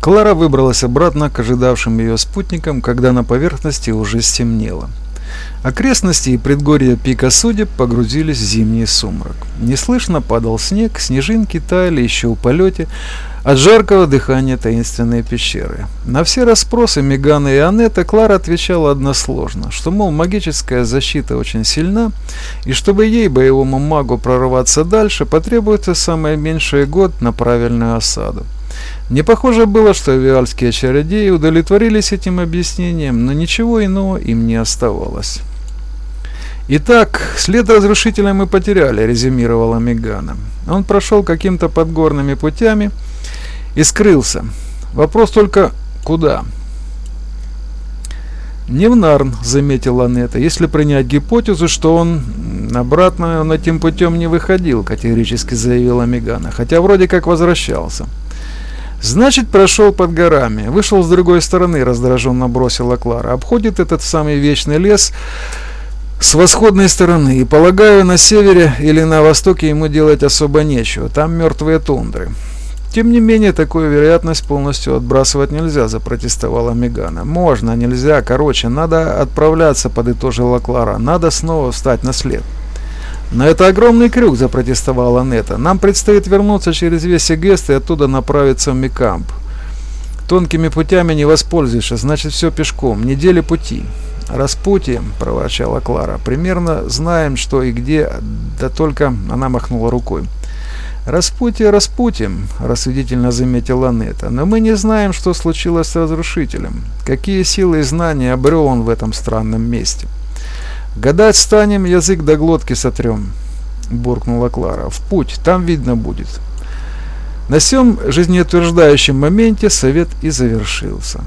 Клара выбралась обратно к ожидавшим ее спутникам, когда на поверхности уже стемнело. Окрестности и предгорья пика Судеб погрузились в зимний сумрак. Неслышно падал снег, снежинки таяли еще в полете от жаркого дыхания таинственной пещеры. На все расспросы Мегана и Анетта Клара отвечала односложно, что, мол, магическая защита очень сильна, и чтобы ей, боевому магу, прорваться дальше, потребуется самое меньшее год на правильную осаду. Не похоже было, что виальские чародеи удовлетворились этим объяснением, но ничего иного им не оставалось. «Итак, след разрушителя мы потеряли», — резюмировала Мегана. «Он прошел каким-то подгорными путями и скрылся. Вопрос только, куда?» «Не в Нарн», — заметила Анетта, — «если принять гипотезу, что он обратно он этим путем не выходил», — категорически заявила Мегана, «хотя вроде как возвращался». «Значит, прошел под горами. Вышел с другой стороны», — раздраженно бросила Клара. «Обходит этот самый вечный лес с восходной стороны. И, полагаю, на севере или на востоке ему делать особо нечего. Там мертвые тундры». «Тем не менее, такую вероятность полностью отбрасывать нельзя», — запротестовала Мегана. «Можно, нельзя. Короче, надо отправляться», — подытожила Клара. «Надо снова встать на след». «Но это огромный крюк», – запротестовала Нета. «Нам предстоит вернуться через весь Эгест и оттуда направиться в Микамп. Тонкими путями не воспользуешься, значит все пешком, недели пути». «Распутием», – проворчала Клара. «Примерно знаем, что и где, да только...» – она махнула рукой. «Распутие распутием», – рассудительно заметила Нета. «Но мы не знаем, что случилось с разрушителем. Какие силы и знания обрел он в этом странном месте». «Гадать станем, язык до глотки сотрем», — буркнула Клара. «В путь, там видно будет». На всем жизнеутверждающем моменте совет и завершился.